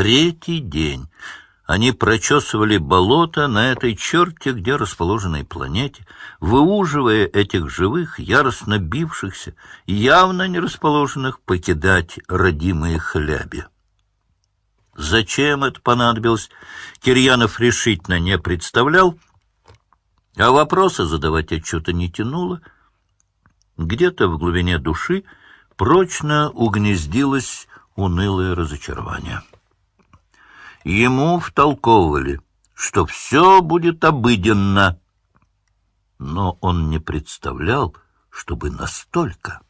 Третий день они прочесывали болото на этой черте, где расположенной планете, выуживая этих живых, яростно бившихся, явно не расположенных покидать родимые хляби. Зачем это понадобилось, Кирьянов решительно не представлял, а вопросы задавать отчета не тянуло. Где-то в глубине души прочно угнездилось унылое разочарование. Ему втолковывали, что все будет обыденно, но он не представлял, чтобы настолько.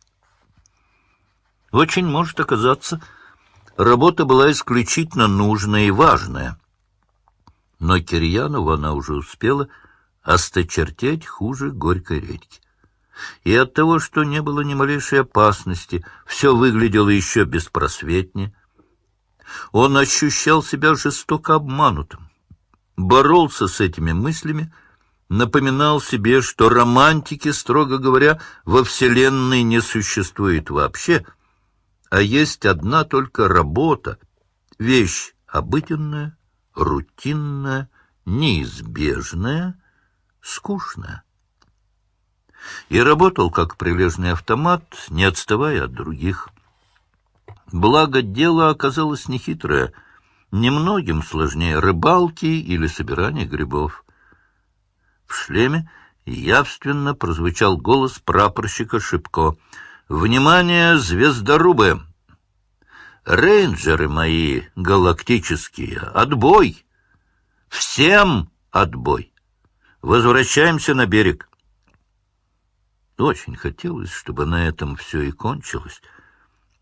Очень может оказаться, работа была исключительно нужная и важная. Но Кирьянову она уже успела осточертеть хуже горькой редьки. И от того, что не было ни малейшей опасности, все выглядело еще беспросветнее. Он ощущал себя жестоко обманутым, боролся с этими мыслями, напоминал себе, что романтики, строго говоря, во Вселенной не существует вообще, а есть одна только работа, вещь обыденная, рутинная, неизбежная, скучная. И работал как прилежный автомат, не отставая от других. Благо, дело оказалось нехитрое, немногим сложнее рыбалки или собирания грибов. В шлеме явственно прозвучал голос прапорщика Шипко. «Внимание, звездорубы! Рейнджеры мои галактические, отбой! Всем отбой! Возвращаемся на берег!» Очень хотелось, чтобы на этом все и кончилось,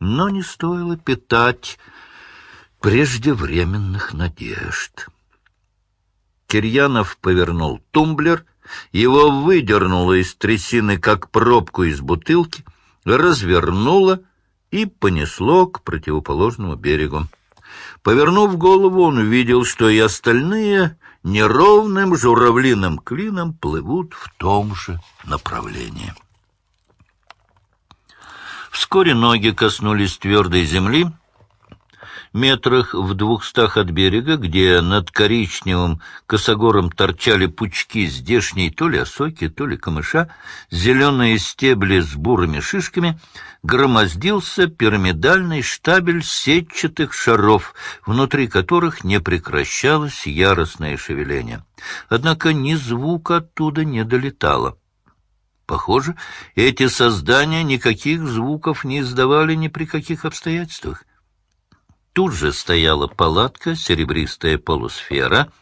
но не стоило питать преждевременных надежд. Кирьянов повернул тумблер, его выдернуло из трясины, как пробку из бутылки, развернуло и понесло к противоположному берегу. Повернув голову, он увидел, что и остальные неровным журавлиным клином плывут в том же направлении. Вскоре ноги коснулись твердой земли, метрах в двухстах от берега, где над коричневым косогором торчали пучки здешней то ли осоки, то ли камыша, зеленые стебли с бурыми шишками, громоздился пирамидальный штабель сетчатых шаров, внутри которых не прекращалось яростное шевеление. Однако ни звука оттуда не долетало. Похоже, эти создания никаких звуков не издавали ни при каких обстоятельствах. Тут же стояла палатка, серебристая полусфера,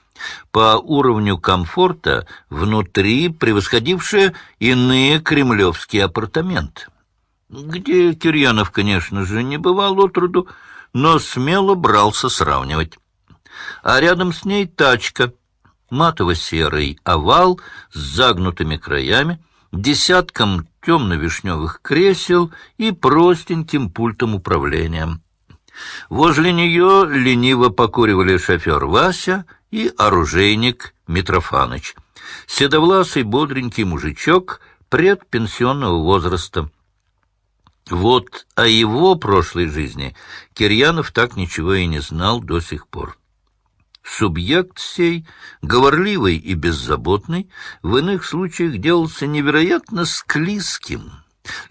по уровню комфорта внутри превосходившая иные кремлевские апартаменты, где Кирьянов, конечно же, не бывал отроду, но смело брался сравнивать. А рядом с ней тачка, матово-серый овал с загнутыми краями, десятком темно-вишневых кресел и простеньким пультом управления. Возле нее лениво покуривали шофер Вася и оружейник Митрофаныч, седовласый бодренький мужичок предпенсионного возраста. Вот о его прошлой жизни Кирьянов так ничего и не знал до сих пор. Субъект сей, говорливый и беззаботный, в иных случаях делался невероятно склизким,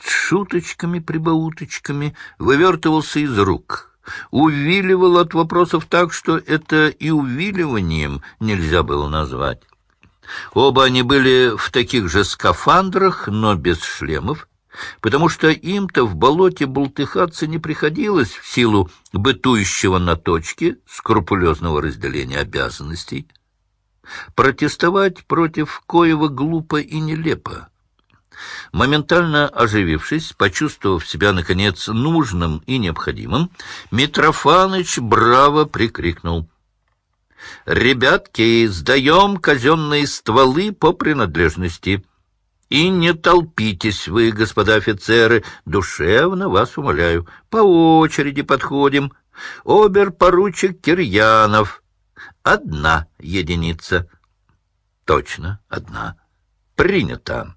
с шуточками-прибауточками вывертывался из рук, увиливал от вопросов так, что это и увиливанием нельзя было назвать. Оба они были в таких же скафандрах, но без шлемов, потому что им-то в болоте болтыхаться не приходилось в силу бытующего на точке скрупулезного разделения обязанностей. Протестовать против коего глупо и нелепо. Моментально оживившись, почувствовав себя, наконец, нужным и необходимым, Митрофаныч браво прикрикнул. «Ребятки, сдаем казенные стволы по принадлежности!» И не толпитесь вы, господа офицеры, душевно вас умоляю. По очереди подходим. Обер-поручик Кирьянов. Одна единица. Точно, одна. Принято.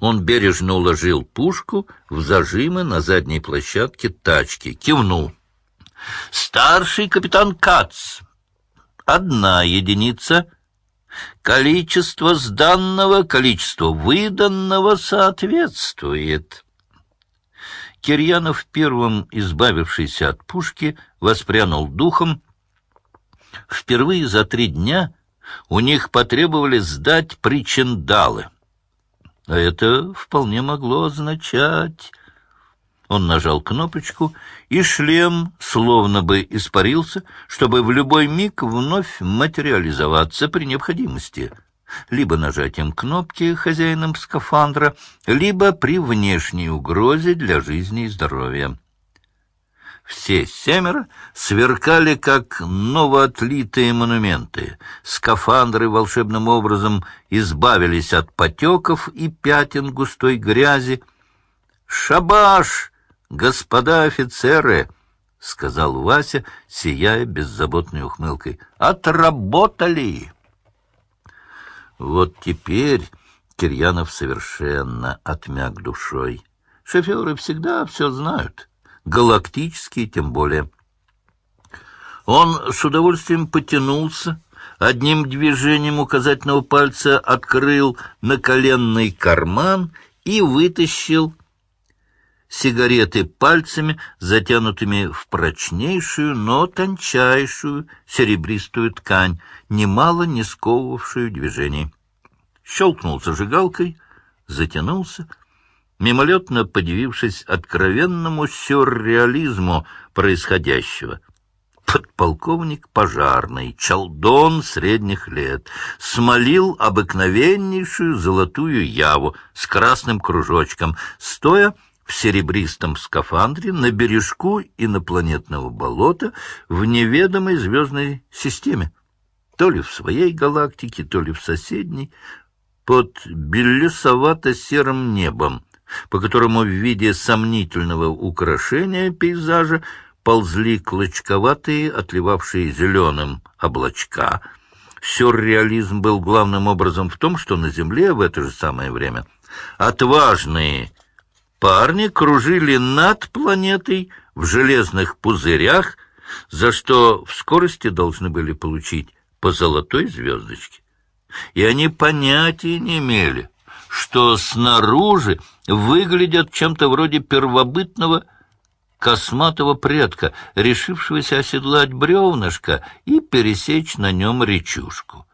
Он бережно уложил пушку в зажимы на задней площадке тачки, кивнул. Старший капитан Кац. Одна единица. Количество сданного, количество выданного соответствует. Кирьянов, первым избавившийся от пушки, воспрянул духом. Впервые за три дня у них потребовали сдать причиндалы. А это вполне могло означать... Он нажал кнопочку, и шлем словно бы испарился, чтобы в любой миг вновь материализоваться при необходимости. Либо нажатием кнопки хозяином скафандра, либо при внешней угрозе для жизни и здоровья. Все семеро сверкали, как новоотлитые монументы. Скафандры волшебным образом избавились от потеков и пятен густой грязи. «Шабаш, господа офицеры!» — сказал Вася, сияя беззаботной ухмылкой. «Отработали!» Вот теперь Кирьянов совершенно отмяк душой. Шоферы всегда все знают галактические тем более. Он с удовольствием потянулся, одним движением указательного пальца открыл наколенный карман и вытащил сигареты пальцами, затянутыми в прочнейшую, но тончайшую серебристую ткань, немало не сковывавшую движений. Щелкнул зажигалкой, затянулся — мимолетно подивившись откровенному сюрреализму происходящего. Подполковник пожарный, чалдон средних лет, смолил обыкновеннейшую золотую яву с красным кружочком, стоя в серебристом скафандре на бережку инопланетного болота в неведомой звездной системе, то ли в своей галактике, то ли в соседней, под белесовато-серым небом, по которому в виде сомнительного украшения пейзажа ползли клочковатые, отливавшие зеленым облачка. Сюрреализм был главным образом в том, что на Земле в это же самое время отважные парни кружили над планетой в железных пузырях, за что в скорости должны были получить по золотой звездочке. И они понятия не имели, что снаружи выглядят чем-то вроде первобытного косматого предка, решившегося оседлать бревнышко и пересечь на нем речушку.